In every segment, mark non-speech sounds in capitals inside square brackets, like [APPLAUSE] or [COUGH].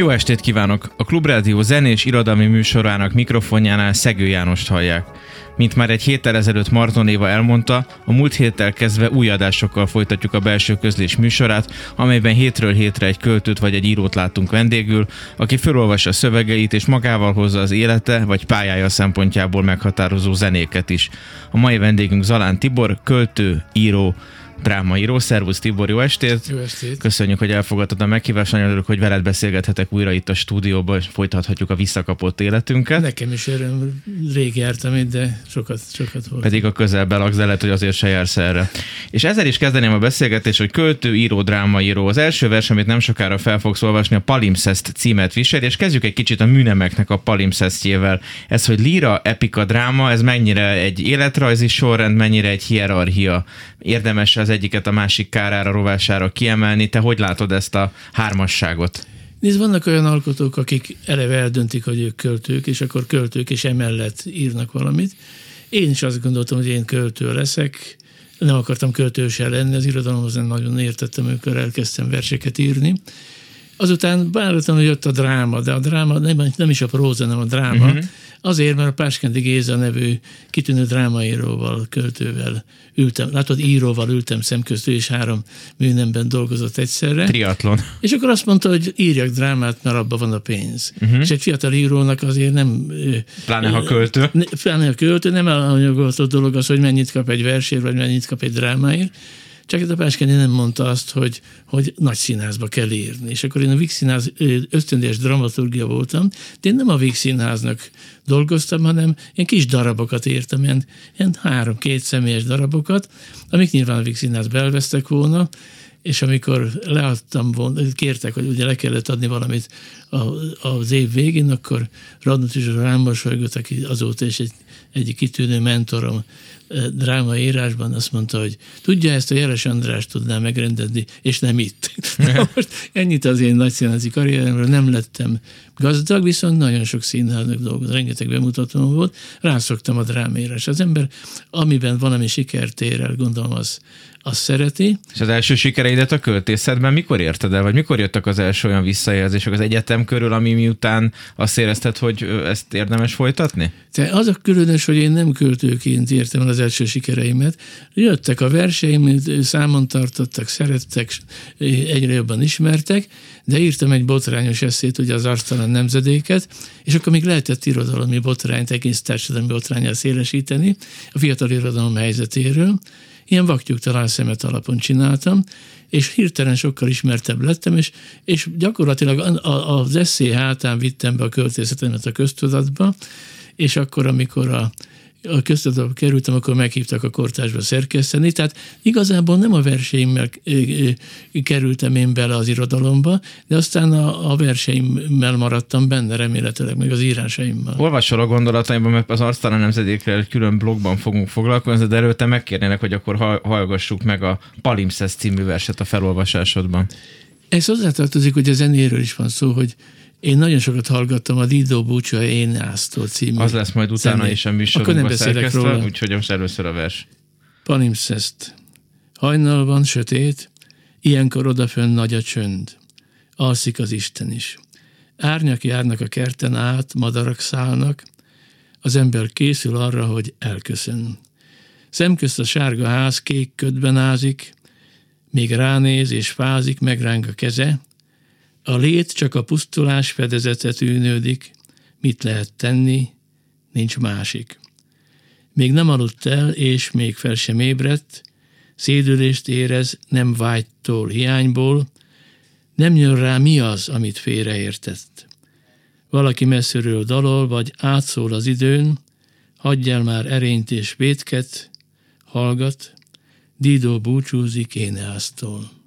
Jó estét kívánok! A Klubrádió zenés irodalmi műsorának mikrofonjánál Szegő Jánost hallják. Mint már egy héttel ezelőtt Marton Éva elmondta, a múlt héttel kezdve új adásokkal folytatjuk a belső közlés műsorát, amelyben hétről hétre egy költőt vagy egy írót látunk vendégül, aki felolvassa szövegeit és magával hozza az élete vagy pályája szempontjából meghatározó zenéket is. A mai vendégünk Zalán Tibor, költő, író, drámaíró. Szervusz Tibor, jó estét! Jó estét! Köszönjük, hogy elfogadtad a meghívást. Nagyon örülök, hogy veled beszélgethetek újra itt a stúdióban, és folytathatjuk a visszakapott életünket. Nekem is öröm, rég jártam itt, de sokat, sokat volt. Pedig a közelben laksz, de lehet, hogy azért se jársz erre. És ezzel is kezdeném a beszélgetést, hogy költő, író, drámaíró. Az első vers, amit nem sokára fel fogsz olvasni, a Palimpsest címet visel, és kezdjük egy kicsit a műnemeknek a palimpszesztjével. Ez, hogy líra, epika, dráma, ez mennyire egy életrajzi sorrend, mennyire egy hierarchia. Érdemes az egyiket a másik kárára, rovására kiemelni. Te hogy látod ezt a hármasságot? Nézd, vannak olyan alkotók, akik eleve eldöntik, hogy ők költők, és akkor költők, és emellett írnak valamit. Én is azt gondoltam, hogy én költő leszek, nem akartam költős lenni, az irodalomhoz nem nagyon értettem, amikor elkezdtem verseket írni. Azután hogy jött a dráma, de a dráma nem, nem is a próza, hanem a dráma. Uh-huh. Azért, mert a Páskendi Géza nevű kitűnő drámaíróval, költővel ültem, látod, íróval ültem szemközt, és három műnemben dolgozott egyszerre. Triatlon. És akkor azt mondta, hogy írjak drámát, mert abban van a pénz. Uh-huh. És egy fiatal írónak azért nem... Pláne ha költő. Pláne ha költő, nem a dolog az, hogy mennyit kap egy versért, vagy mennyit kap egy drámáért, csak ez a Páskendi nem mondta azt, hogy, hogy nagy színházba kell írni. És akkor én a Víg Színház dramaturgia voltam, de én nem a Víg Színháznak dolgoztam, hanem én kis darabokat írtam, ilyen, ilyen három-két személyes darabokat, amik nyilván a Víg Színházba elvesztek volna, és amikor leadtam volna, kértek, hogy ugye le kellett adni valamit az év végén, akkor Radnut is rám mosolygott, aki azóta is egy, egyik kitűnő mentorom drámaírásban azt mondta, hogy tudja, ezt a Jeles András tudná megrendezni, és nem itt. [LAUGHS] most ennyit az én nagy színházi karrieremről nem lettem gazdag, viszont nagyon sok színháznak dolgozott, rengeteg bemutatóm volt, rászoktam a drámérás. Az ember, amiben valami sikert ér el, gondolom, az, azt szereti. És az első sikereidet a költészetben mikor érted el, vagy mikor jöttek az első olyan visszajelzések az egyetem körül, ami miután azt érezted, hogy ezt érdemes folytatni? Te az a különös, hogy én nem költőként értem el az első sikereimet. Jöttek a verseim, számon tartottak, szerettek, egyre jobban ismertek, de írtam egy botrányos eszét, ugye az arctalan nemzedéket, és akkor még lehetett irodalmi botrányt, egész társadalmi botrányát szélesíteni a fiatal irodalom helyzetéről, ilyen vaktyúktalan szemet alapon csináltam, és hirtelen sokkal ismertebb lettem, és, és gyakorlatilag az eszé hátán vittem be a költészetemet a köztudatba, és akkor, amikor a a köztudatba kerültem, akkor meghívtak a kortásba szerkeszteni, tehát igazából nem a verseimmel kerültem én bele az irodalomba, de aztán a, a verseimmel maradtam benne, remélhetőleg, meg az írásaimmal. Olvasol a gondolataimban, mert az arctalan nemzedékkel egy külön blogban fogunk foglalkozni, de előtte megkérnének, hogy akkor hallgassuk meg a Palimpsest című verset a felolvasásodban. Ez hozzátartozik, hogy a zenéről is van szó, hogy én nagyon sokat hallgattam a Dido Búcsú a Énásztól című. Az lesz majd utána zené. is a műsorunkban szerkesztve, úgyhogy most először a vers. Palimpsest. Hajnal van sötét, ilyenkor odafönn nagy a csönd. Alszik az Isten is. Árnyak járnak a kerten át, madarak szállnak, az ember készül arra, hogy elköszön. Szemközt a sárga ház kék ködben ázik, még ránéz és fázik, megráng a keze, a lét csak a pusztulás fedezete tűnődik, mit lehet tenni, nincs másik. Még nem aludt el, és még fel sem ébredt, szédülést érez nem vágytól, hiányból, nem jön rá mi az, amit félreértett. Valaki messziről dalol, vagy átszól az időn, hagyjál már erényt és vétket, hallgat, Didó búcsúzik Éneásztól.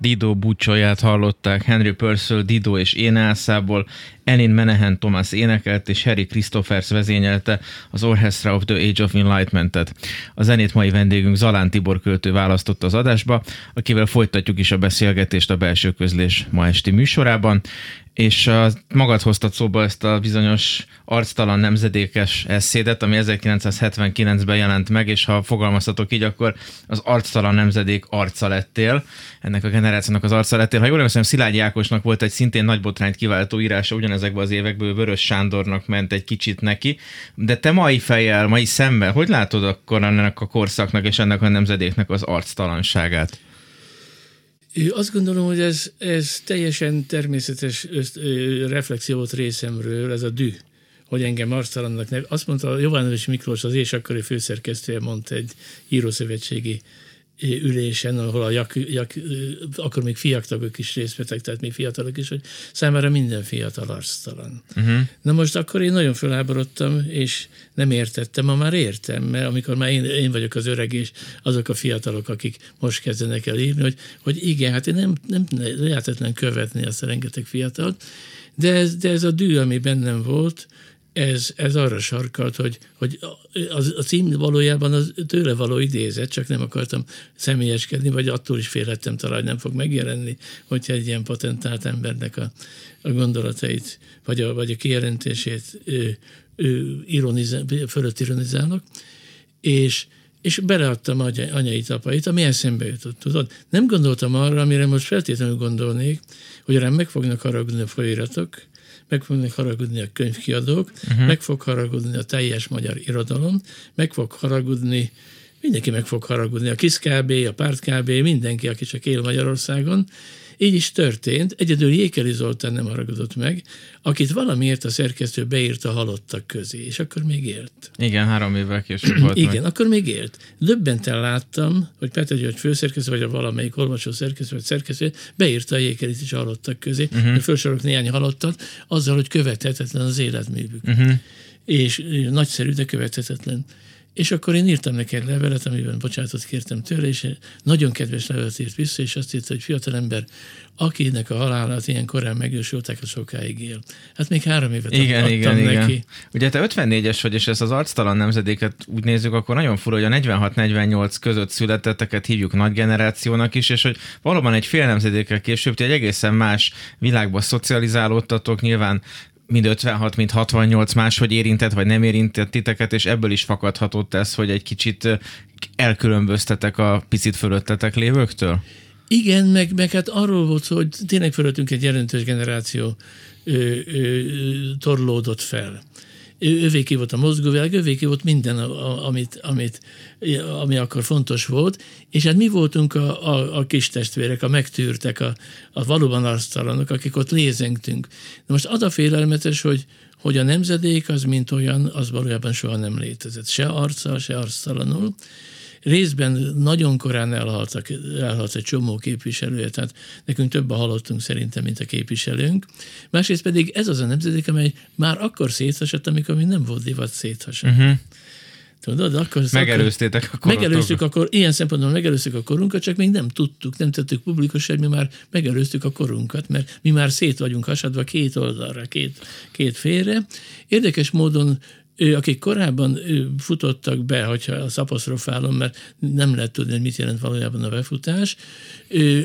Dido búcsóját hallották, Henry Purcell, Dido és Éneászából, Elin Menahan Thomas énekelt, és Harry Christophers vezényelte az Orchestra of the Age of Enlightenment-et. A zenét mai vendégünk Zalán Tibor költő választott az adásba, akivel folytatjuk is a beszélgetést a belső közlés ma esti műsorában, és a, magad hoztad szóba ezt a bizonyos arctalan nemzedékes eszédet, ami 1979-ben jelent meg, és ha fogalmazhatok így, akkor az arctalan nemzedék arca lettél, ennek a generációnak az arca lettél. Ha jól emlékszem, Szilágyi Ákosnak volt egy szintén nagy botrányt kiváltó írása, ugyanezekben az évekből Vörös Sándornak ment egy kicsit neki, de te mai fejjel, mai szemmel, hogy látod akkor ennek a korszaknak és ennek a nemzedéknek az arctalanságát? Azt gondolom, hogy ez, ez teljesen természetes reflexió volt részemről, ez a dű, hogy engem arctalannak nev. Azt mondta Jovanovics Miklós, az ésakkori főszerkesztője mondta egy írószövetségi ülésen, ahol a jak, jak, akkor még fiatalok is részt vettek, tehát mi fiatalok is, hogy számára minden fiatal arctalan. Uh-huh. Na most akkor én nagyon feláborodtam, és nem értettem, ma már értem, mert amikor már én, én vagyok az öreg, és azok a fiatalok, akik most kezdenek el írni, hogy, hogy igen, hát én nem, nem lehetetlen követni azt a rengeteg fiatalt, de ez, de ez a dű, ami bennem volt, ez, ez arra sarkalt, hogy, hogy az, a cím valójában az tőle való idézet, csak nem akartam személyeskedni, vagy attól is félhettem talán, hogy nem fog megjelenni, hogyha egy ilyen patentált embernek a, a gondolatait, vagy a, vagy a kijelentését ő, ő ironizál, fölött ironizálok, és, és beleadtam anyait, apait, ami eszembe jutott, tudod? Nem gondoltam arra, amire most feltétlenül gondolnék, hogy rám meg fognak haragudni a folyiratok, meg fognak haragudni a könyvkiadók, uh-huh. meg fog haragudni a teljes magyar irodalom, meg fog haragudni, mindenki meg fog haragudni, a KISZ KB, a Párt KB, mindenki, aki csak él Magyarországon, így is történt, egyedül Jékeli Zoltán nem haragudott meg, akit valamiért a szerkesztő beírta a halottak közé, és akkor még élt. Igen, három évvel később volt Igen, meg. akkor még élt. Döbbenten láttam, hogy Peter György főszerkesztő, vagy a valamelyik olvasó szerkesztő, vagy szerkesztő beírta a Jékelit is a halottak közé, uh-huh. felsorolok néhány halottat, azzal, hogy követhetetlen az életművük. Uh-huh. És nagyszerű, de követhetetlen. És akkor én írtam neki egy levelet, amiben bocsánatot kértem tőle, és nagyon kedves levelet írt vissza, és azt írta, hogy fiatalember, akinek a halálát ilyen korán megjósolták, a sokáig él. Hát még három évet igen, adtam igen, neki. Igen. Ugye te 54-es vagy, és ezt az arctalan nemzedéket úgy nézzük, akkor nagyon fura, hogy a 46-48 között születetteket hívjuk nagy generációnak is, és hogy valóban egy fél nemzedékkel később ti egy egészen más világba szocializálódtatok, nyilván mind 56, mind 68 máshogy érintett, vagy nem érintett titeket, és ebből is fakadhatott ez, hogy egy kicsit elkülönböztetek a picit fölöttetek lévőktől? Igen, meg, meg hát arról volt szó, hogy tényleg fölöttünk egy jelentős generáció ö, ö, torlódott fel övéké volt a mozgóvilág, övéké volt minden, amit, amit, ami akkor fontos volt, és hát mi voltunk a, a, a kis testvérek, a megtűrtek, a, a valóban arctalanok, akik ott lézengtünk. De most az a félelmetes, hogy, hogy a nemzedék az, mint olyan, az valójában soha nem létezett. Se arccal, se arctalanul részben nagyon korán elhaltak, elhalt egy csomó képviselője, tehát nekünk több a halottunk szerintem, mint a képviselőnk. Másrészt pedig ez az a nemzedék, amely már akkor széthasott, amikor még nem volt divat széthasott. Uh-huh. Tudod, akkor, Megelőztétek a korotokat. Megelőztük akkor, ilyen szempontból megelőztük a korunkat, csak még nem tudtuk, nem tettük publikus, hogy mi már megelőztük a korunkat, mert mi már szét vagyunk hasadva két oldalra, két, két félre. Érdekes módon akik korábban futottak be, hogyha az apostrofálom, mert nem lehet tudni, hogy mit jelent valójában a befutás,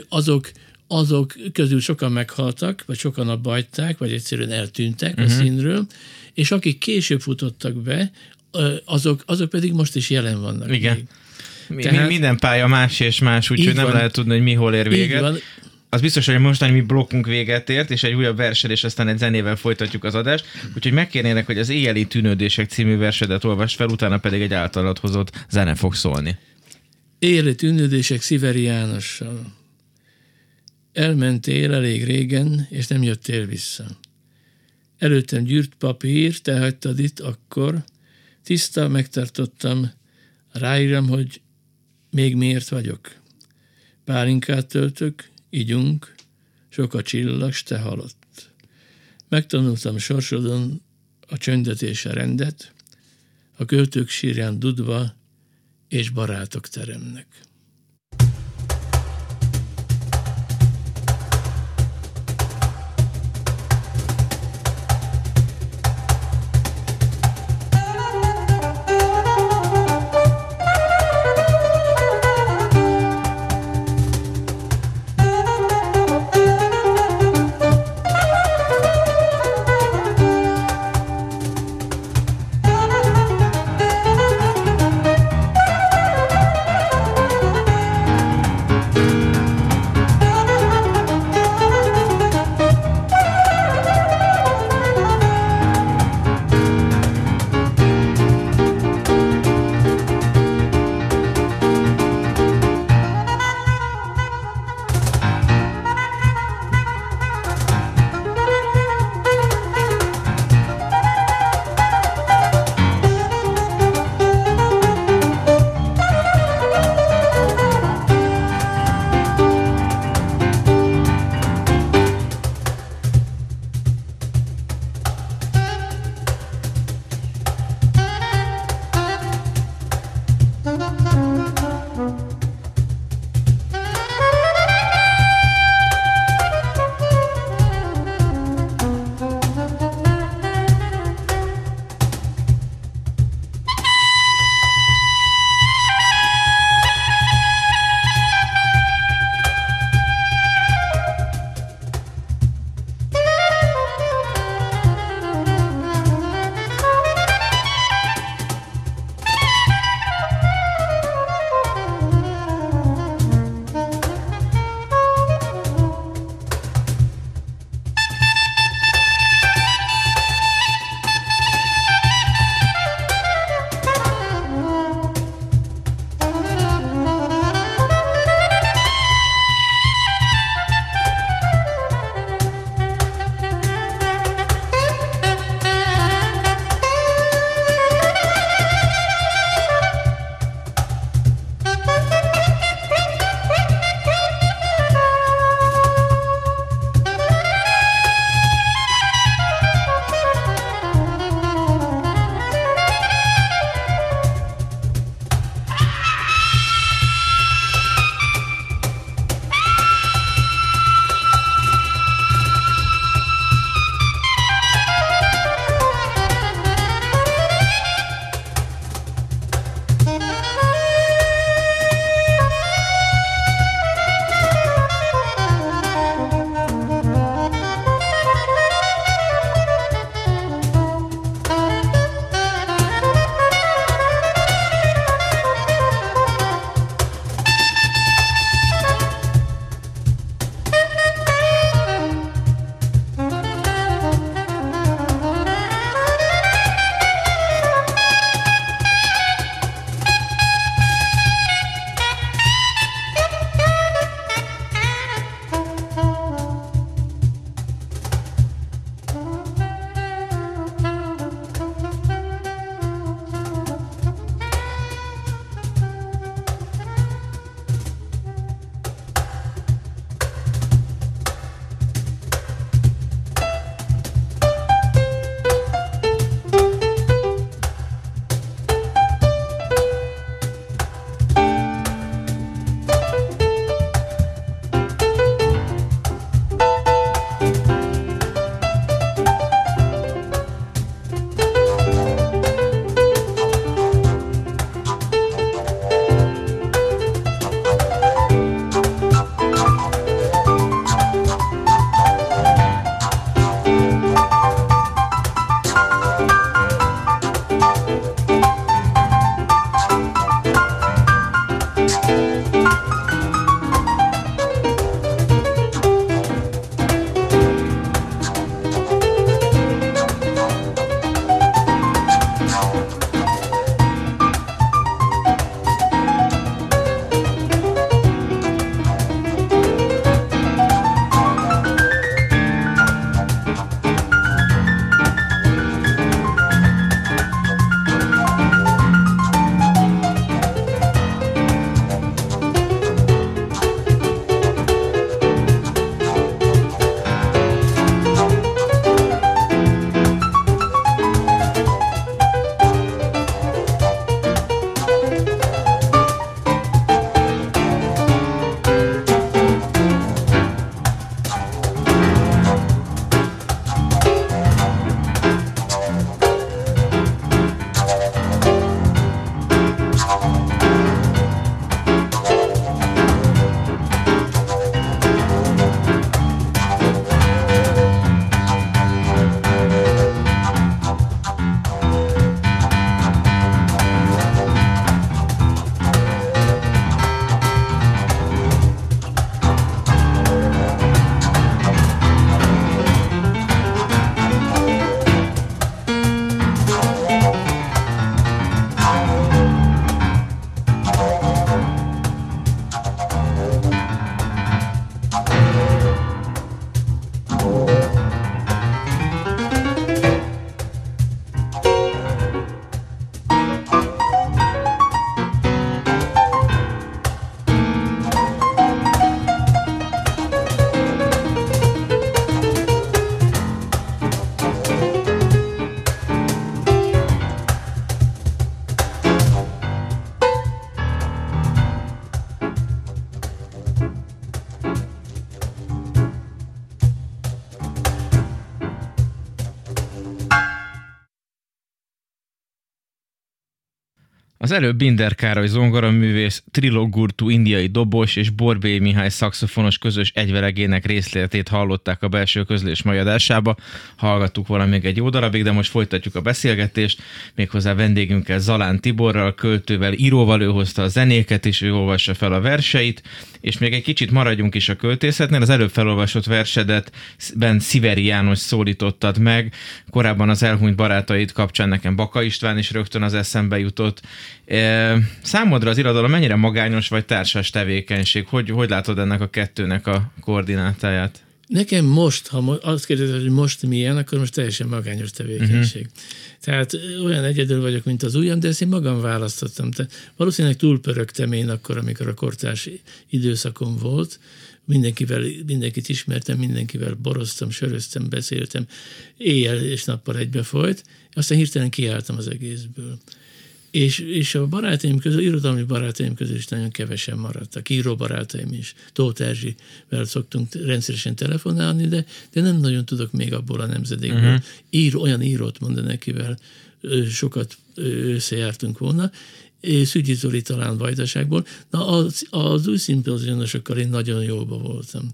azok azok közül sokan meghaltak, vagy sokan a bajták, vagy egyszerűen eltűntek uh-huh. a mhm. színről, és akik később futottak be, azok, azok pedig most is jelen vannak. Igen. Még. Tehát, minden pálya más és más, úgyhogy nem lehet tudni, hogy mi hol ér véget. Van az biztos, hogy mostani mi blokkunk véget ért, és egy újabb versed, és aztán egy zenével folytatjuk az adást. Úgyhogy megkérnének, hogy az Éjjeli Tűnődések című versedet olvast fel, utána pedig egy általad hozott zene fog szólni. Éjjeli Tűnődések Sziveri Jánossal. Elmentél elég régen, és nem jöttél vissza. Előttem gyűrt papír, te hagytad itt akkor, tiszta megtartottam, ráírom, hogy még miért vagyok. Pálinkát töltök, ígyunk, sok a csillag, te halott. Megtanultam sorsodon a csöndet és a rendet, a költők sírján dudva és barátok teremnek. Előbb Binder Károly zongoraművész, Trilogurtu indiai dobos és Borbé Mihály szakszofonos közös egyvelegének részletét hallották a belső közlés mai adásába. Hallgattuk volna még egy jó darabig, de most folytatjuk a beszélgetést, méghozzá vendégünkkel Zalán Tiborral, költővel, íróval ő hozta a zenéket, és ő olvassa fel a verseit, és még egy kicsit maradjunk is a költészetnél. Az előbb felolvasott versedet Ben Sziveri János szólítottad meg, korábban az elhunyt barátaid kapcsán nekem Baka István is rögtön az eszembe jutott. E, számodra az irodalom mennyire magányos vagy társas tevékenység? Hogy, hogy látod ennek a kettőnek a koordinátáját? Nekem most, ha azt kérdezed, hogy most milyen, akkor most teljesen magányos tevékenység. Uh-huh. Tehát olyan egyedül vagyok, mint az ujjam, de ezt én magam választottam. Tehát valószínűleg túlpörögtem én akkor, amikor a kortárs időszakom volt, mindenkivel, mindenkit ismertem, mindenkivel boroztam, söröztem, beszéltem, éjjel és nappal egybefolyt, aztán hirtelen kiálltam az egészből. És, és a barátaim közül, irodalmi barátaim közül is nagyon kevesen maradtak. Író barátaim is. Tóth Erzsivel szoktunk rendszeresen telefonálni, de, de nem nagyon tudok még abból a nemzedékből. Uh-huh. Ír, olyan írót mondani, akivel sokat összejártunk volna, Szügyi Zoli talán Vajdaságból. Na, az, az új szimpozionosokkal én nagyon jóba voltam.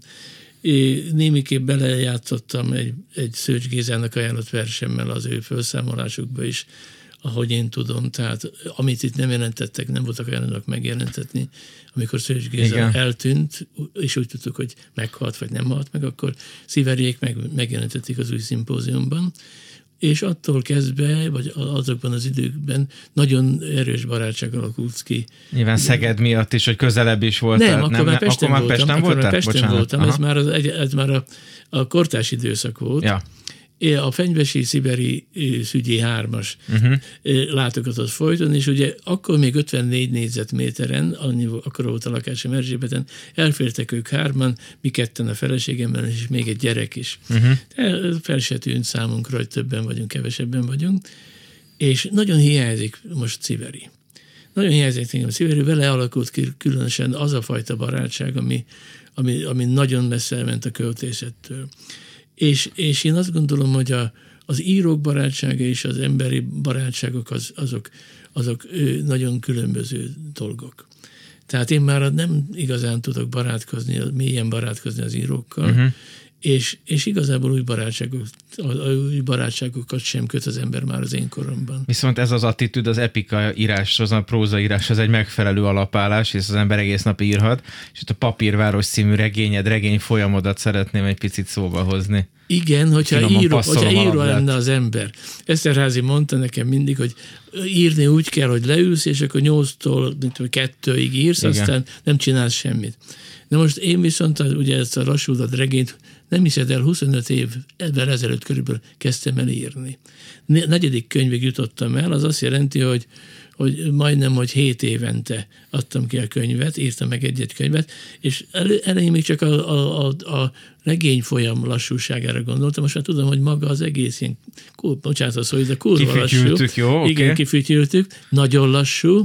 Én némiképp belejátszottam egy, egy Szőcs Gézának ajánlott versemmel az ő felszámolásukba is, ahogy én tudom, tehát amit itt nem jelentettek, nem voltak olyanok megjelentetni, amikor Szőcs Géza Igen. eltűnt, és úgy tudtuk, hogy meghalt, vagy nem halt meg, akkor Sziveriék meg, megjelentették az új szimpóziumban, és attól kezdve, vagy azokban az időkben nagyon erős barátság alakult ki. Nyilván Szeged miatt is, hogy közelebb is volt. Nem, akkor nem, már Pesten akkor voltam. Pesten akkor már Pesten voltam, ez már, az, ez már a, a kortás időszak volt. Ja a Fenyvesi Sziberi Szügyi hármas uh-huh. látogatott folyton, és ugye akkor még 54 négyzetméteren, annyi, akkor volt a lakásom Erzsébeten, elfértek ők hárman, mi ketten a feleségemmel, és még egy gyerek is. Uh-huh. De fel se tűnt számunkra, hogy többen vagyunk, kevesebben vagyunk, és nagyon hiányzik most Sziberi. Nagyon hiányzik nekem Sziberi, vele alakult ki különösen az a fajta barátság, ami, ami, ami nagyon messze ment a költészettől. És, és én azt gondolom, hogy a, az írók barátsága és az emberi barátságok az, azok, azok nagyon különböző dolgok. Tehát én már nem igazán tudok barátkozni, mélyen barátkozni az írókkal, uh-huh és, és igazából új, barátságok, új barátságokat sem köt az ember már az én koromban. Viszont ez az attitűd az epika íráshoz, a próza íráshoz egy megfelelő alapállás, és az ember egész nap írhat, és itt a Papírváros című regényed, regény folyamodat szeretném egy picit szóba hozni. Igen, hogyha író, hogyha író lenne az ember. Eszterházi mondta nekem mindig, hogy írni úgy kell, hogy leülsz, és akkor nyolctól kettőig írsz, Igen. aztán nem csinálsz semmit. Na most én viszont ugye ezt a lassúdat regényt nem hiszed el, 25 évvel ezelőtt körülbelül kezdtem el írni. Negyedik könyvig jutottam el, az azt jelenti, hogy hogy majdnem, hogy hét évente adtam ki a könyvet, írtam meg egy-egy könyvet, és elején még csak a, a, a, a regény folyam lassúságára gondoltam, most már tudom, hogy maga az egész ilyen, bocsánat a szó, de kurva lassú. jó, Igen, okay. kifütyültük, nagyon lassú,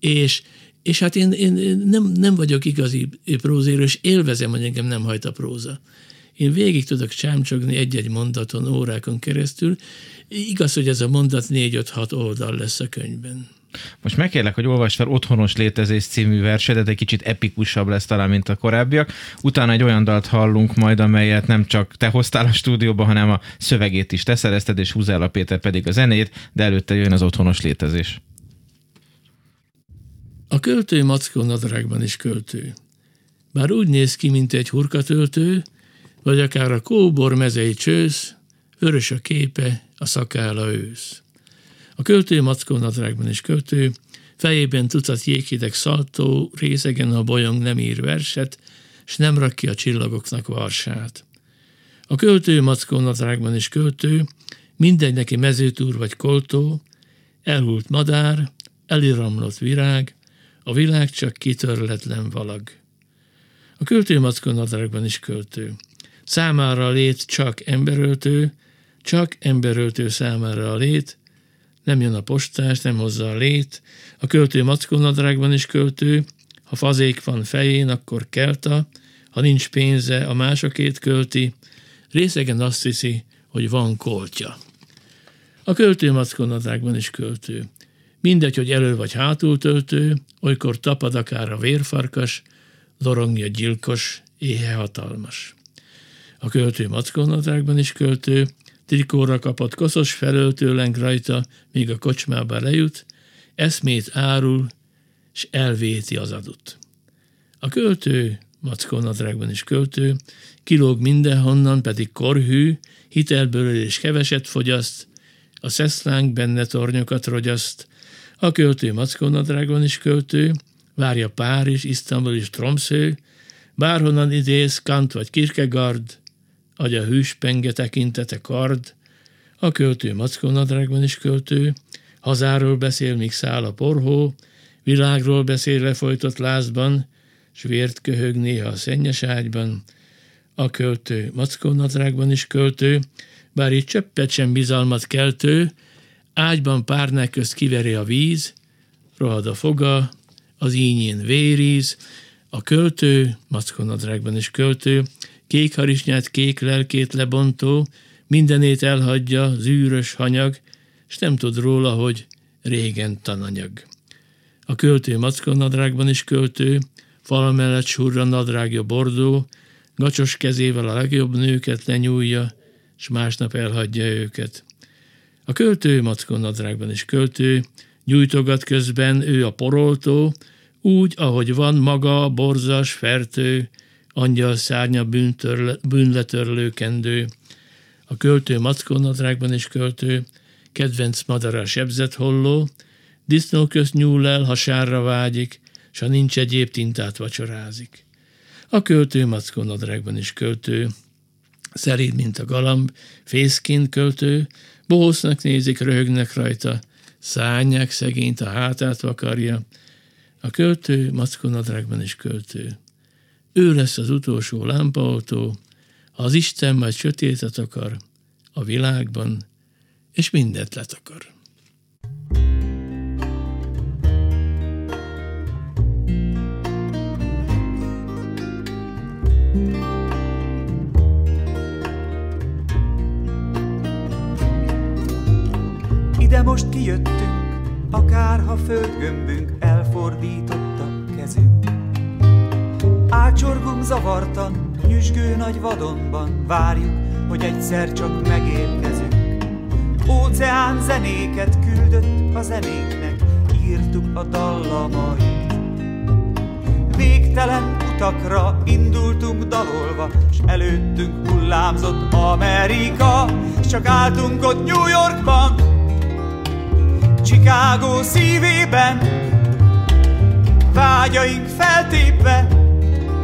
és és hát én, én nem, nem vagyok igazi prózérő, és élvezem, hogy engem nem hajt a próza. Én végig tudok csámcsogni egy-egy mondaton, órákon keresztül. Igaz, hogy ez a mondat 4-5-6 oldal lesz a könyvben. Most megkérlek, hogy olvasd fel Otthonos létezés című versedet, egy kicsit epikusabb lesz talán, mint a korábbiak. Utána egy olyan dalt hallunk majd, amelyet nem csak te hoztál a stúdióba, hanem a szövegét is te szerezted, és Húzála Péter pedig a zenét, de előtte jön az Otthonos létezés. A költő mackó nadrágban is költő. Bár úgy néz ki, mint egy hurkatöltő, vagy akár a kóbor mezei csősz, vörös a képe, a szakála ősz. A költő mackó nadrágban is költő, fejében tucat jéghideg szaltó, részegen a bolyong nem ír verset, s nem rak ki a csillagoknak varsát. A költő mackó nadrágban is költő, mindegy neki mezőtúr vagy koltó, elhult madár, eliramlott virág, a világ csak kitörletlen valag. A költő mackó nadrágban is költő. Számára a lét csak emberöltő, csak emberöltő számára a lét, nem jön a postás, nem hozza a lét, a költő nadrágban is költő, ha fazék van fején, akkor kelta, ha nincs pénze, a másokét költi, részegen azt hiszi, hogy van koltja. A költő nadrágban is költő. Mindegy, hogy elő vagy hátul töltő, olykor tapad akár a vérfarkas, dorongja gyilkos, éhe hatalmas. A költő mackónadrágban is költő, trikóra kapott koszos felöltő rajta, míg a kocsmába lejut, eszmét árul, s elvéti az adut. A költő, mackónadrágban is költő, kilóg mindenhonnan, pedig korhű, hitelből és keveset fogyaszt, a szeszlánk benne tornyokat rogyaszt, a költő mackónadrágban is költő, várja Párizs, Isztambul és Tromsző, bárhonnan idéz Kant vagy Kierkegaard, agya hűspenge tekintete kard, a költő mackónadrágban is költő, hazáról beszél, míg száll a porhó, világról beszél lefolytott lázban, s vért köhög néha a szennyes ágyban, a költő mackónadrágban is költő, bár itt csöppet sem bizalmat keltő, ágyban párnák közt kiveri a víz, rohad a foga, az ínyén véríz, a költő, mackónadrágban is költő, kék harisnyát, kék lelkét lebontó, mindenét elhagyja, zűrös hanyag, és nem tud róla, hogy régen tananyag. A költő mackónadrágban is költő, fala mellett surra nadrágja bordó, gacsos kezével a legjobb nőket lenyúlja, és másnap elhagyja őket. A költő mackónadrágban is költő, gyújtogat közben ő a poroltó, úgy, ahogy van maga, borzas, fertő, angyal szárnya bűnletörlő kendő. A költő mackónadrágban is költő, kedvenc madara sebzett holló, disznó közt nyúl el, ha sárra vágyik, s ha nincs egyéb tintát vacsorázik. A költő mackónadrágban is költő, szerint, mint a galamb, fészként költő, bohosznak nézik, röhögnek rajta, szányák szegényt a hátát vakarja, a költő mackónadrágban is költő. Ő lesz az utolsó lámpaautó, az Isten majd sötétet akar a világban, és mindent letakar. Ide most kijöttünk, akárha földgömbünk elfordította kezünk. Ácsorgunk zavartan, nyüzsgő nagy vadonban, várjuk, hogy egyszer csak megérkezünk. Óceán zenéket küldött a zenéknek, írtuk a dallamait. Végtelen utakra indultunk dalolva, s előttünk hullámzott Amerika, s csak álltunk ott New Yorkban, Chicago szívében, vágyaink feltépve,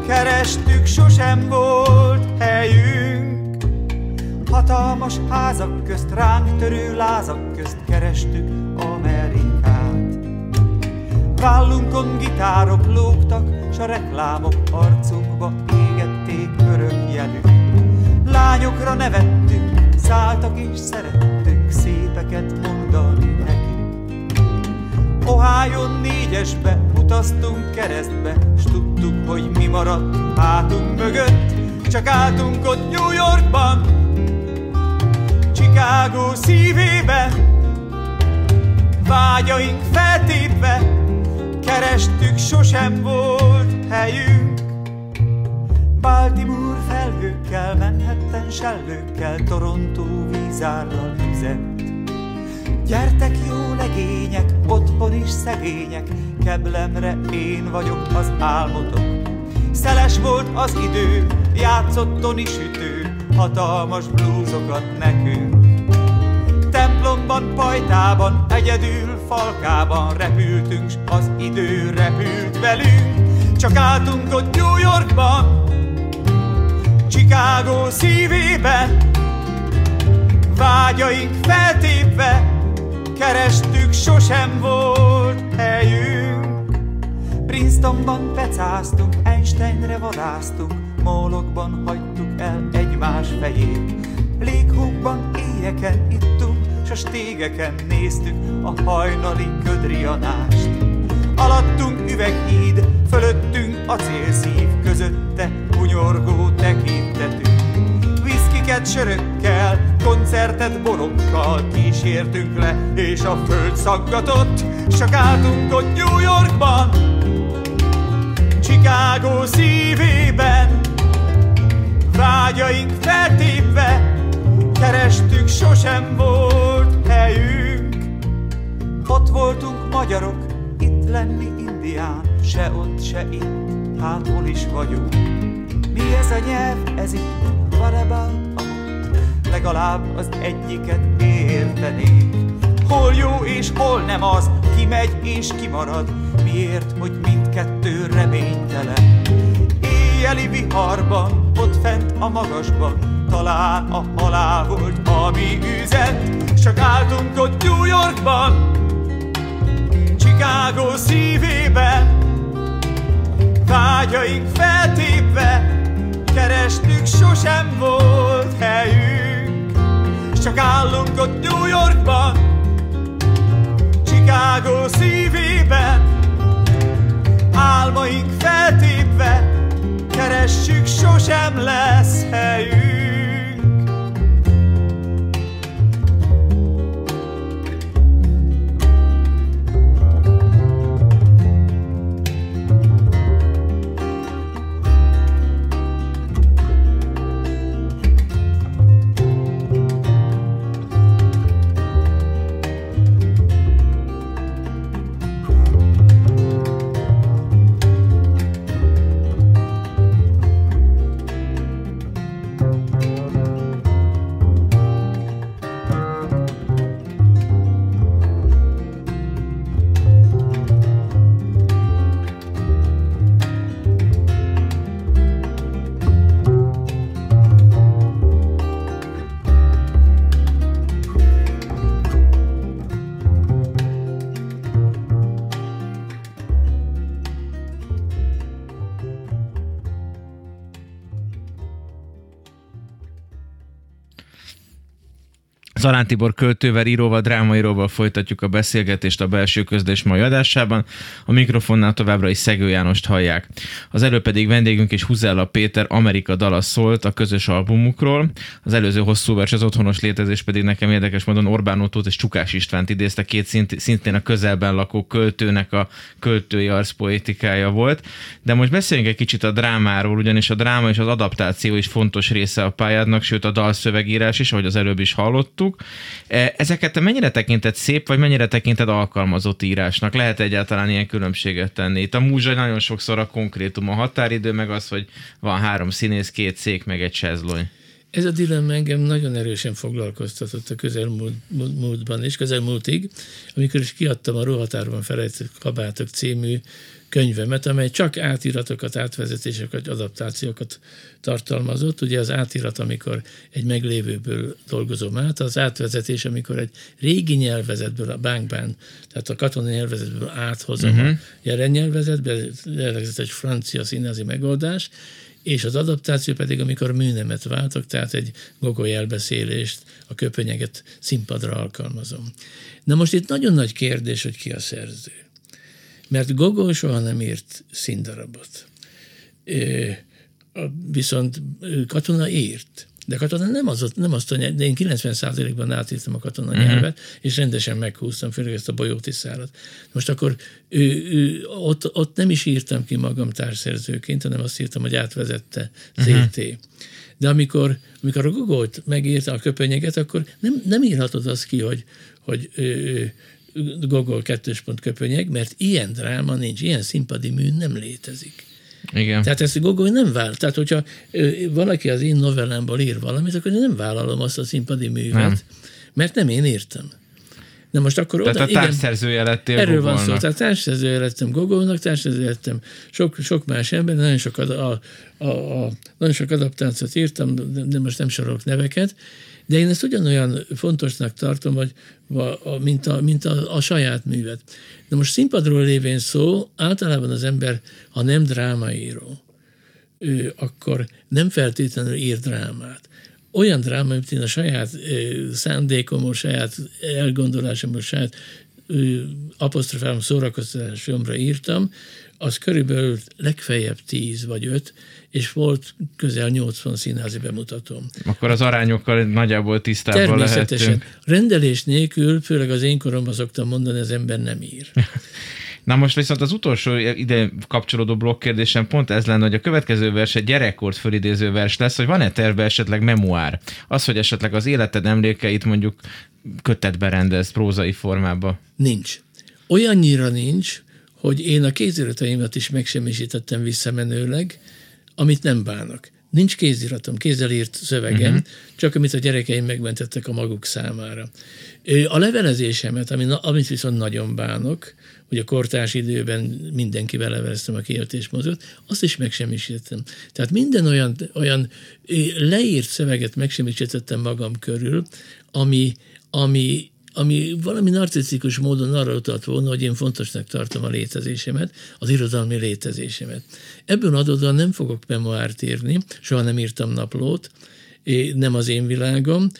kerestük, sosem volt helyünk. Hatalmas házak közt, ránk törő lázak közt kerestük Amerikát. Vállunkon gitárok lógtak, s a reklámok arcunkba égették örök jelük. Lányokra nevettünk, szálltak és szerettünk szépeket mondani nekik. Ohio négyesbe utaztunk keresztbe, hogy mi maradt hátunk mögött, csak álltunk ott New Yorkban, Chicago szívében, vágyaink feltépve, kerestük, sosem volt helyünk. Baltimore felhőkkel, Manhattan sellőkkel, Toronto vízárral üzent. Gyertek jó legények, otthon is szegények, keblemre én vagyok az álmotok. Szeles volt az idő, játszott Toni sütő, hatalmas blúzokat nekünk. Templomban, pajtában, egyedül falkában repültünk, s az idő repült velünk. Csak álltunk ott New Yorkban, Chicago szívében, vágyaink feltépve, kerestük, sosem volt helyünk. Princetonban pecáztunk, Einsteinre varáztunk, Mólokban hagytuk el egymás fejét. Léghúkban éjeken ittunk, s a stégeken néztük a hajnali ködrianást. Alattunk üveghíd, fölöttünk a célszív, közötte hunyorgó tekintetünk. Whisky Miket sörökkel, koncertet borokkal kísértünk le, és a föld szaggatott, csak álltunk ott New Yorkban, Chicago szívében, vágyaink feltépve, kerestük, sosem volt helyünk. Ott voltunk magyarok, itt lenni indián, se ott, se itt, hát hol is vagyunk. Mi ez a nyelv, ez itt, what about Legalább az egyiket értenék. Hol jó és hol nem az, ki megy és ki marad, miért, hogy mindkettő reménytelen. Éjjeli viharban, ott fent a magasban, talán a halál volt, ami üzent, csak álltunk ott New Yorkban, Chicago szívében, vágyaink feltépve, kerestük, sosem volt helyünk, csak állunk ott New Yorkban, Chicago szívében, álmaink feltépve, keressük, sosem lesz helyünk. Zalán Tibor költővel, íróval, drámaíróval folytatjuk a beszélgetést a belső közlés mai adásában. A mikrofonnál továbbra is Szegő Jánost hallják. Az elő pedig vendégünk és Huzella Péter Amerika dala szólt a közös albumukról. Az előző hosszú vers, az otthonos létezés pedig nekem érdekes módon Orbán Otót és Csukás Istvánt idézte, két szint, szintén a közelben lakó költőnek a költői arszpoetikája volt. De most beszéljünk egy kicsit a drámáról, ugyanis a dráma és az adaptáció is fontos része a pályádnak, sőt a dalszövegírás is, ahogy az előbb is hallottuk. E, ezeket te mennyire tekinted szép, vagy mennyire tekinted alkalmazott írásnak? Lehet egyáltalán ilyen különbséget tenni? Itt a múzsa nagyon sokszor a konkrétum, a határidő, meg az, hogy van három színész, két szék, meg egy sezlony. Ez a dilemma engem nagyon erősen foglalkoztatott a közelmúltban és közelmúltig, amikor is kiadtam a Rohatárban felejtett kabátok című könyvemet, amely csak átiratokat, átvezetéseket, adaptációkat tartalmazott. Ugye az átirat, amikor egy meglévőből dolgozom át, az átvezetés, amikor egy régi nyelvezetből, a bánkbán, tehát a katonai nyelvezetből áthozom uh-huh. a jelen nyelvezetbe, ez egy francia színázi megoldás, és az adaptáció pedig, amikor műnemet váltok, tehát egy gogoly elbeszélést, a köpönyeget színpadra alkalmazom. Na most itt nagyon nagy kérdés, hogy ki a szerző. Mert Gogol soha nem írt színdarabot. Viszont katona írt. De katona nem, az, nem azt a de én 90%-ban átírtam a katona uh-huh. nyelvet, és rendesen meghúztam, főleg ezt a bolyóti szárat. Most akkor ő, ő, ott, ott nem is írtam ki magam társszerzőként, hanem azt írtam, hogy átvezette CT. Uh-huh. De amikor, amikor a Gogolt megírta a köpönyeget, akkor nem, nem írhatod azt ki, hogy, hogy ő, Gogol kettős pont köpönyeg, mert ilyen dráma nincs, ilyen színpadi mű nem létezik. Igen. Tehát ezt Gogol nem vállal. Tehát, hogyha valaki az én novellámból ír valamit, akkor én nem vállalom azt a színpadi művet, nem. mert nem én írtam. Na most akkor Tehát oda, a társszerzője lettél Erről Gogolnak. van szó. Tehát társszerzője lettem Gogolnak, társszerzője lettem sok, sok más ember, nagyon sok, a, a, a, nagyon sok adaptációt írtam, de, de most nem sorolok neveket, de én ezt ugyanolyan fontosnak tartom, hogy, mint, a, mint a, a saját művet. De most színpadról lévén szó, általában az ember, ha nem drámaíró, ő akkor nem feltétlenül ír drámát. Olyan dráma, amit én a saját szándékomból, saját elgondolásomból, saját apostrofálom szórakoztatásomra írtam, az körülbelül legfeljebb 10 vagy 5, és volt közel 80 színházi bemutatóm. Akkor az arányokkal nagyjából tisztában Természetesen. lehetünk. Rendelés nélkül, főleg az én koromban szoktam mondani, az ember nem ír. [LAUGHS] Na most viszont az utolsó ide kapcsolódó blokk kérdésem pont ez lenne, hogy a következő vers egy gyerekkort fölidéző vers lesz, hogy van-e terve esetleg memoár? Az, hogy esetleg az életed emlékeit mondjuk kötetbe rendez prózai formába. Nincs. Olyannyira nincs, hogy én a kézirataimat is megsemmisítettem visszamenőleg, amit nem bánok. Nincs kéziratom, kézzel írt szövegem, uh-huh. csak amit a gyerekeim megmentettek a maguk számára. A levelezésemet, amit viszont nagyon bánok, hogy a kortárs időben mindenkivel leveleztem, aki élt és mozott, azt is megsemmisítettem. Tehát minden olyan, olyan leírt szöveget megsemmisítettem magam körül, ami, ami ami valami narcisztikus módon arra utalt volna, hogy én fontosnak tartom a létezésemet, az irodalmi létezésemet. Ebből adódóan nem fogok memoárt írni, soha nem írtam naplót, nem az én világom,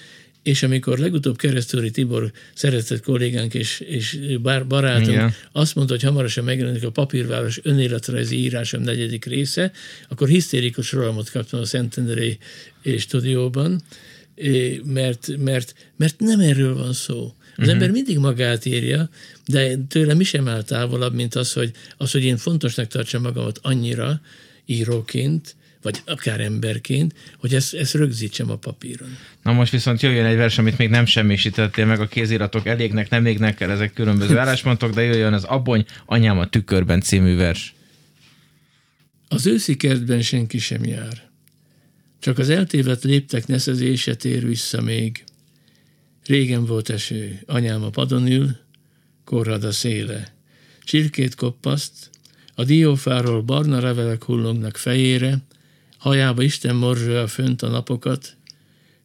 és amikor legutóbb Keresztúri Tibor szeretett kollégánk és, és barátom Igen. azt mondta, hogy hamarosan megjelenik a papírváros önéletrajzi írásom negyedik része, akkor hisztérikus rohamot kaptam a Szentendrei stúdióban, mert, mert, mert nem erről van szó. Az uh-huh. ember mindig magát írja, de tőle mi sem áll távolabb, mint az, hogy, az, hogy én fontosnak tartsam magamat annyira íróként, vagy akár emberként, hogy ezt, ezt rögzítsem a papíron. Na most viszont jöjjön egy vers, amit még nem semmisítettél meg, a kéziratok elégnek, nem égnek el, ezek különböző [LAUGHS] álláspontok, de jöjjön az Abony, anyám a tükörben című vers. Az őszi kertben senki sem jár. Csak az eltévedt léptek neszezése tér vissza még. Régen volt eső, anyám a padon ül, korrad a széle. Csirkét koppaszt, a diófáról barna revelek hullognak fejére, hajába Isten morzsolja fönt a napokat,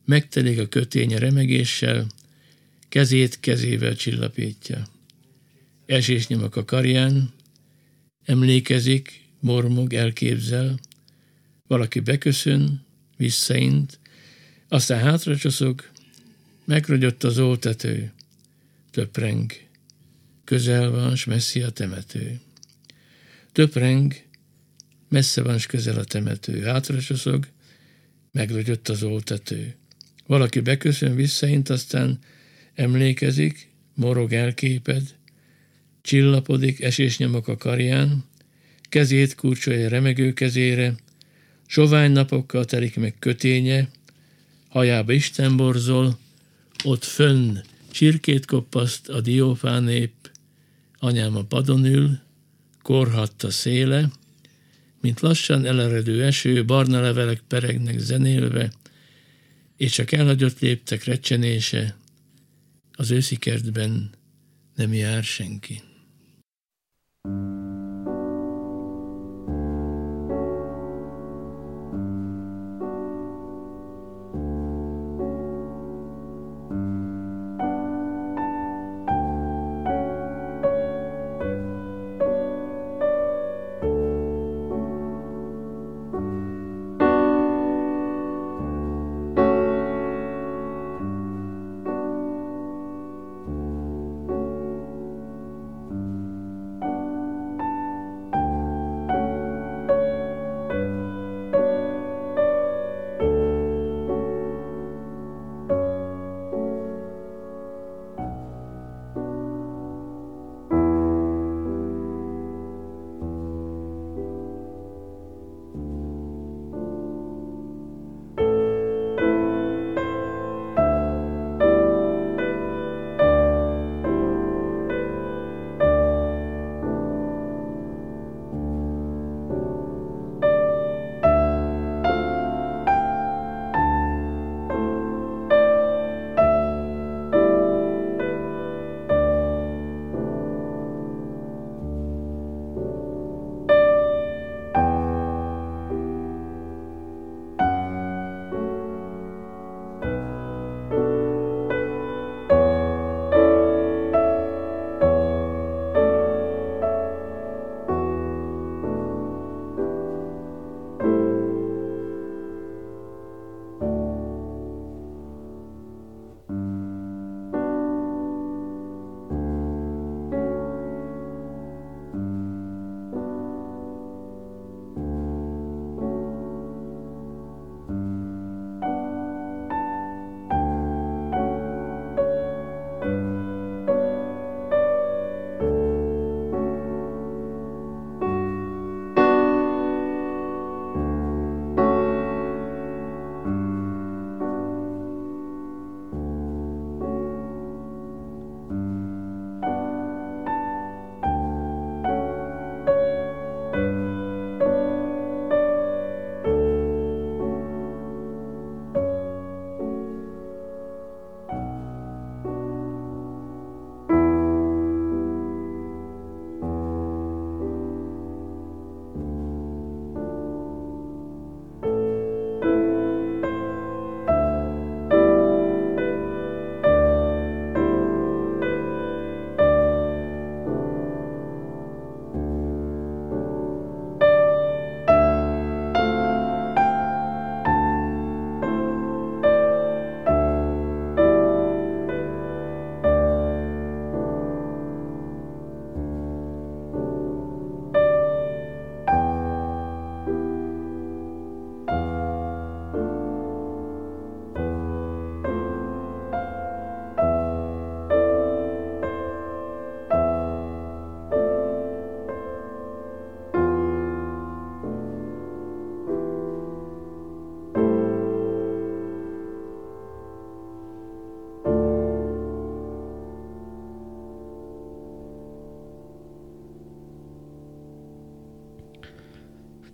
megtelik a köténye remegéssel, kezét kezével csillapítja. Esés nyomok a karján, emlékezik, mormog, elképzel, valaki beköszön, visszaint, aztán hátra csoszog, Megrogyott az oltető, töpreng, közel van, s messzi a temető. Töpreng, messze van, s közel a temető. Hátra csoszog, megrogyott az oltető. Valaki beköszön, visszaint, aztán emlékezik, morog elképed, csillapodik, esés nyomok a karján, kezét kurcsolja remegő kezére, sovány napokkal telik meg köténye, hajába Isten borzol, ott fönn csirkét koppaszt a diófánép, anyám a padon ül, korhatta széle, mint lassan eleredő eső, barna levelek peregnek zenélve, és csak elhagyott léptek recsenése, az őszi kertben nem jár senki. thank you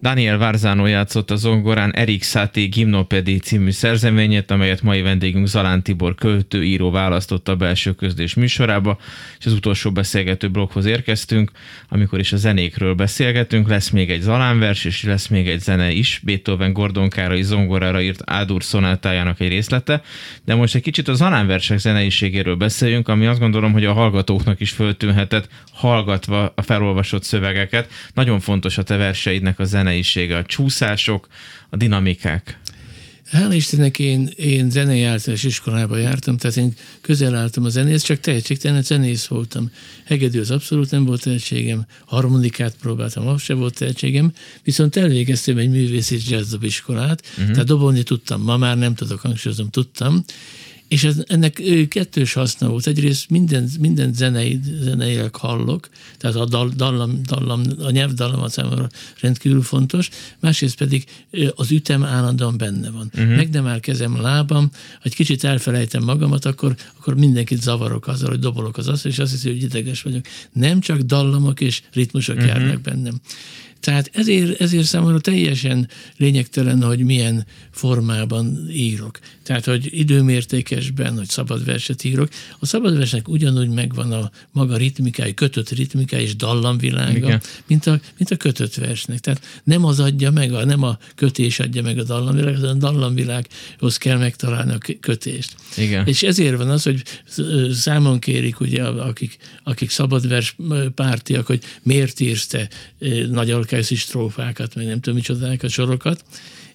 Daniel Varzano játszott a zongorán Erik Satie Gimnopedi című szerzeményét, amelyet mai vendégünk Zalán Tibor költő író választotta a belső közlés műsorába, és az utolsó beszélgető bloghoz érkeztünk, amikor is a zenékről beszélgetünk, lesz még egy Zalán vers, és lesz még egy zene is, Beethoven Gordon Károly zongorára írt Ádur szonátájának egy részlete, de most egy kicsit a Zalán versek zeneiségéről beszéljünk, ami azt gondolom, hogy a hallgatóknak is föltűnhetett, hallgatva a felolvasott szövegeket. Nagyon fontos a te verseidnek a zene zeneisége, a csúszások, a dinamikák? Hál' Istennek én, én zenei általános iskolába jártam, tehát én közel álltam a zenéhez, csak tehetségtelen zenész voltam. Hegedű az abszolút nem volt tehetségem, harmonikát próbáltam, az se volt tehetségem, viszont elvégeztem egy művész és iskolát, uh-huh. tehát dobolni tudtam, ma már nem tudok, hangsúlyozom, tudtam, és ez, ennek kettős haszna volt. Egyrészt minden, minden zenei, zeneileg hallok, tehát a dal, dallam, dallam, a nyelvdallam a számomra rendkívül fontos, másrészt pedig az ütem állandóan benne van. Uh-huh. Meg nem áll kezem, a lábam, egy kicsit elfelejtem magamat, akkor, akkor mindenkit zavarok azzal, hogy dobolok az azt, és azt hiszi, hogy ideges vagyok. Nem csak dallamok és ritmusok uh-huh. járnak bennem. Tehát ezért, ezért számomra teljesen lényegtelen, hogy milyen formában írok. Tehát, hogy időmértékesben, hogy szabad verset írok. A szabad versnek ugyanúgy megvan a maga ritmikája, kötött ritmikája és dallamvilága, mint a, mint a kötött versnek. Tehát nem az adja meg, a, nem a kötés adja meg a dallamvilágot, hanem a dallamvilághoz kell megtalálni a kötést. Igen. És ezért van az, hogy számon kérik ugye, akik, akik szabadvers pártiak, hogy miért írsz te nagy alkászi strófákat, meg nem tudom micsodákat, sorokat,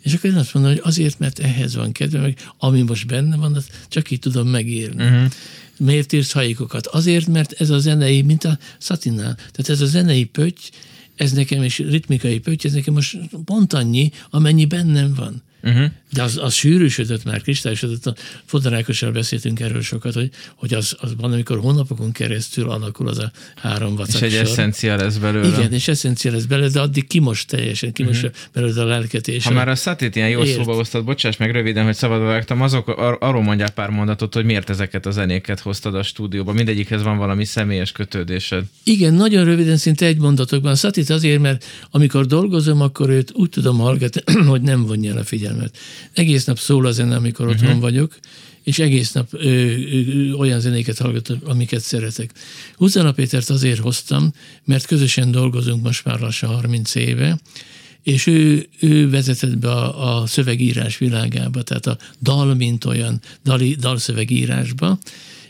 és akkor én azt mondom, hogy azért, mert ehhez van kedve, meg ami most benne van, azt csak így tudom megírni. Uh-huh. Miért írsz hajikokat? Azért, mert ez a zenei, mint a szatinál. Tehát ez a zenei pötty, ez nekem, és ritmikai pötty, ez nekem most pont annyi, amennyi bennem van. Uh-huh. De az, az sűrűsödött már, kristályosodott. A Fodarákossal beszéltünk erről sokat, hogy, hogy az, az van, amikor hónapokon keresztül alakul az a három vacak És egy eszencia lesz belőle. Igen, és eszencia lesz belőle, de addig kimos teljesen, kimos uh-huh. belőle a lelket. És ha a... már a szatét ilyen jó szóba hoztad, bocsáss meg röviden, hogy szabadba vágtam, azok ar- arról mondják pár mondatot, hogy miért ezeket a zenéket hoztad a stúdióba. Mindegyikhez van valami személyes kötődésed. Igen, nagyon röviden, szinte egy mondatokban. A szatit azért, mert amikor dolgozom, akkor őt úgy tudom hallgatni, [CLEARS THROAT] hogy nem vonja el a figyelmet. Egész nap szól a zene, amikor uh-huh. otthon vagyok, és egész nap ö, ö, olyan zenéket hallgatok, amiket szeretek. Húzana Pétert azért hoztam, mert közösen dolgozunk most már lassan 30 éve, és ő, ő vezetett be a, a szövegírás világába, tehát a dal, mint olyan dali, dalszövegírásba,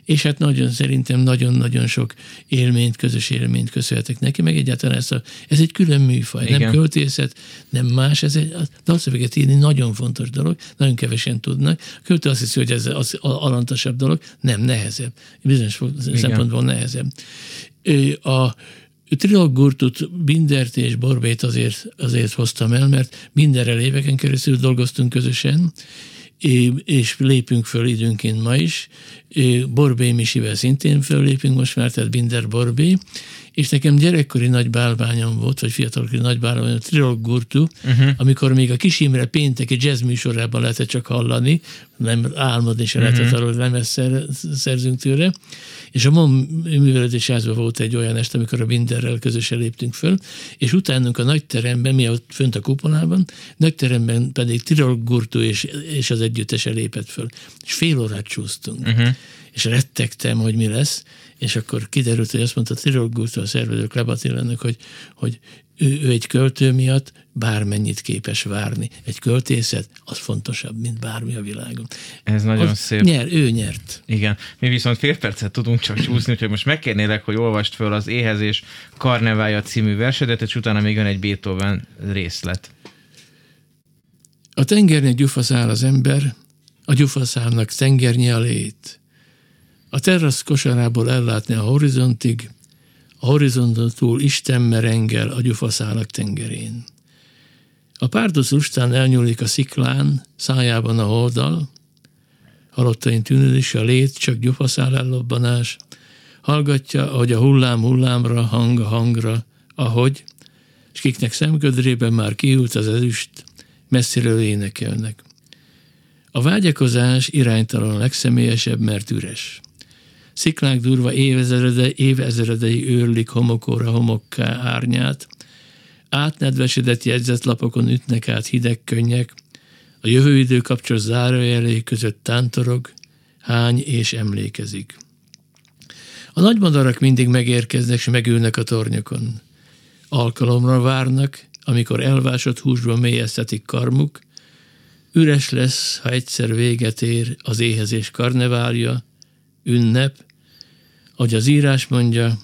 és hát nagyon szerintem nagyon-nagyon sok élményt, közös élményt köszönhetek neki, meg egyáltalán ez, a, ez egy külön műfaj, Igen. nem költészet, nem más, ez egy, a dalszöveget írni nagyon fontos dolog, nagyon kevesen tudnak. A költő azt hiszi, hogy ez az alantasabb dolog, nem, nehezebb. Bizonyos Igen. szempontból nehezebb. A, Trilog Gurtut, Bindert és Borbét azért, azért hoztam el, mert mindenrel éveken keresztül dolgoztunk közösen, és lépünk föl időnként ma is. Borbé Misivel szintén föllépünk most már, tehát Binder Borbé, és nekem gyerekkori nagy bálványom volt, vagy fiatalkori nagy bálványom, Trilog Gurtu, uh-huh. amikor még a Kis Imre pénteki jazz műsorában lehetett csak hallani, nem álmodni se lehetett uh-huh. arról, nem ezt szerzünk tőle, és a MOM művelődés házban volt egy olyan este, amikor a Binderrel közösen léptünk föl, és utánunk a nagy teremben, mi ott fönt a kupolában, nagy teremben pedig Tirol Gurtu és, és az együttese lépett föl. És fél órát csúsztunk. Uh-huh. És rettegtem, hogy mi lesz, és akkor kiderült, hogy azt mondta Tirol Gurtu a szervezők Lebatilennek, hogy, hogy ő, ő egy költő miatt bármennyit képes várni. Egy költészet az fontosabb, mint bármi a világon. Ez nagyon az szép. Nyer, ő nyert. Igen. Mi viszont fél percet tudunk csak csúszni, úgyhogy most megkérnélek, hogy olvast föl az Éhezés Karnevája című versedet, és utána még jön egy Beethoven részlet. A tengernél gyufaszál az ember, a gyufaszálnak tengernyi a lét. A terrasz kosarából ellátni a horizontig, a horizonton túl Isten merengel a gyufaszálak tengerén. A párduc lustán elnyúlik a sziklán, szájában a holdal, halottain tűnődés a lét, csak gyufaszál ellobbanás, hallgatja, ahogy a hullám hullámra, hang a hangra, ahogy, és kiknek szemgödrében már kiült az ezüst, messziről énekelnek. A vágyakozás iránytalan legszemélyesebb, mert üres. Sziklák durva évezredei, évezredei őrlik homokóra homokká árnyát, átnedvesedett jegyzetlapokon ütnek át hideg könnyek, a jövő idő kapcsol zárójelé között tántorog, hány és emlékezik. A nagymadarak mindig megérkeznek, és megülnek a tornyokon. Alkalomra várnak, amikor elvásott húsban mélyeztetik karmuk, üres lesz, ha egyszer véget ér az éhezés karneválja, ünnep, hogy az írás mondja,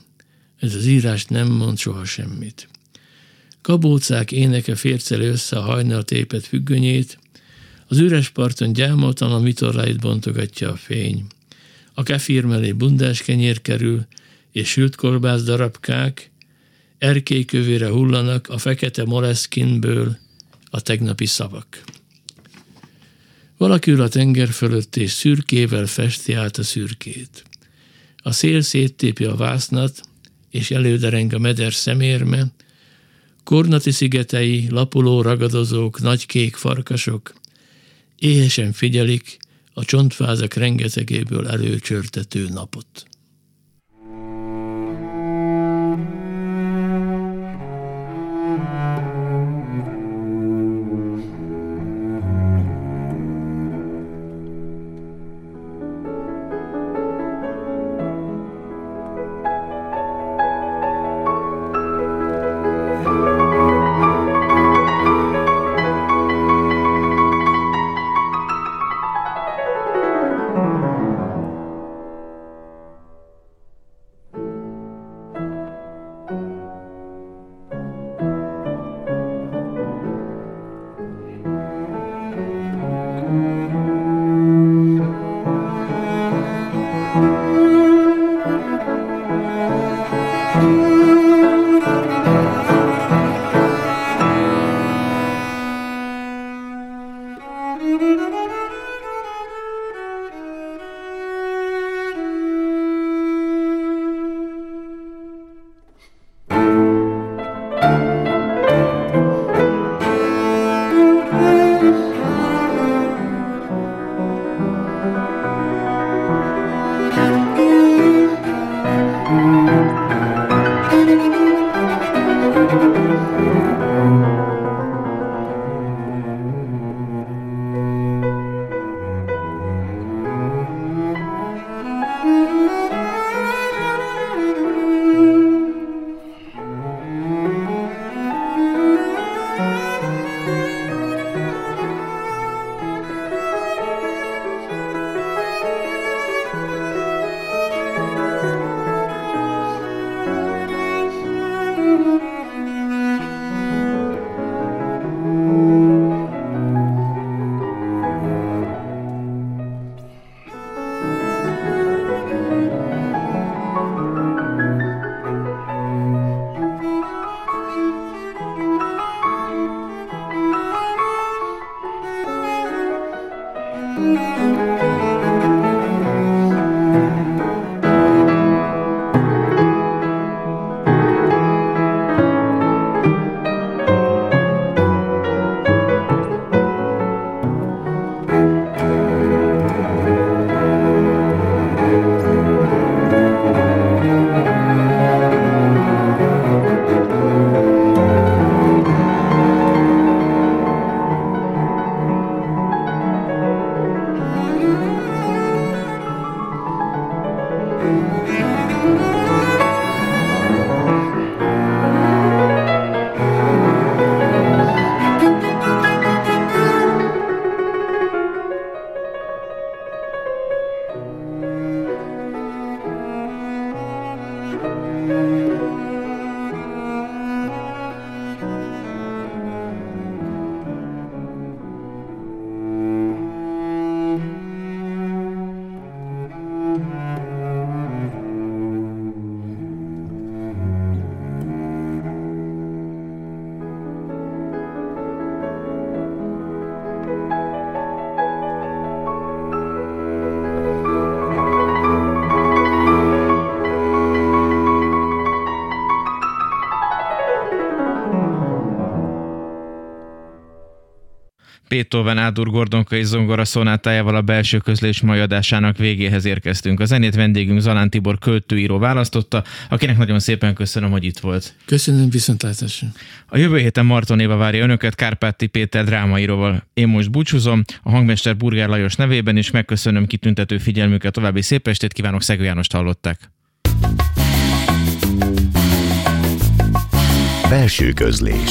ez az írás nem mond soha semmit. Kabócák éneke férceli össze a hajnal tépet függönyét, az üres parton gyámoltan a mitorláit bontogatja a fény. A kefír mellé bundás kenyér kerül, és sült kolbász darabkák, erkélykövére hullanak a fekete moleszkinből a tegnapi szavak. Valaki ül a tenger fölött, és szürkével festi át a szürkét. A szél széttépi a vásznat, és elődereng a meder szemérme, Kornati szigetei, lapuló ragadozók, nagy kék farkasok, éhesen figyelik a csontvázak rengetegéből előcsörtető napot. Beethoven Ádur Gordonkai zongora szonátájával a belső közlés mai adásának végéhez érkeztünk. A zenét vendégünk Zalán Tibor költőíró választotta, akinek nagyon szépen köszönöm, hogy itt volt. Köszönöm, viszontlátásra. A jövő héten Marton Éva várja önöket Kárpáti Péter drámaíróval. Én most búcsúzom, a hangmester Burgár Lajos nevében is megköszönöm kitüntető figyelmüket, további szép estét kívánok, Szegő Jánost hallották. Belső közlés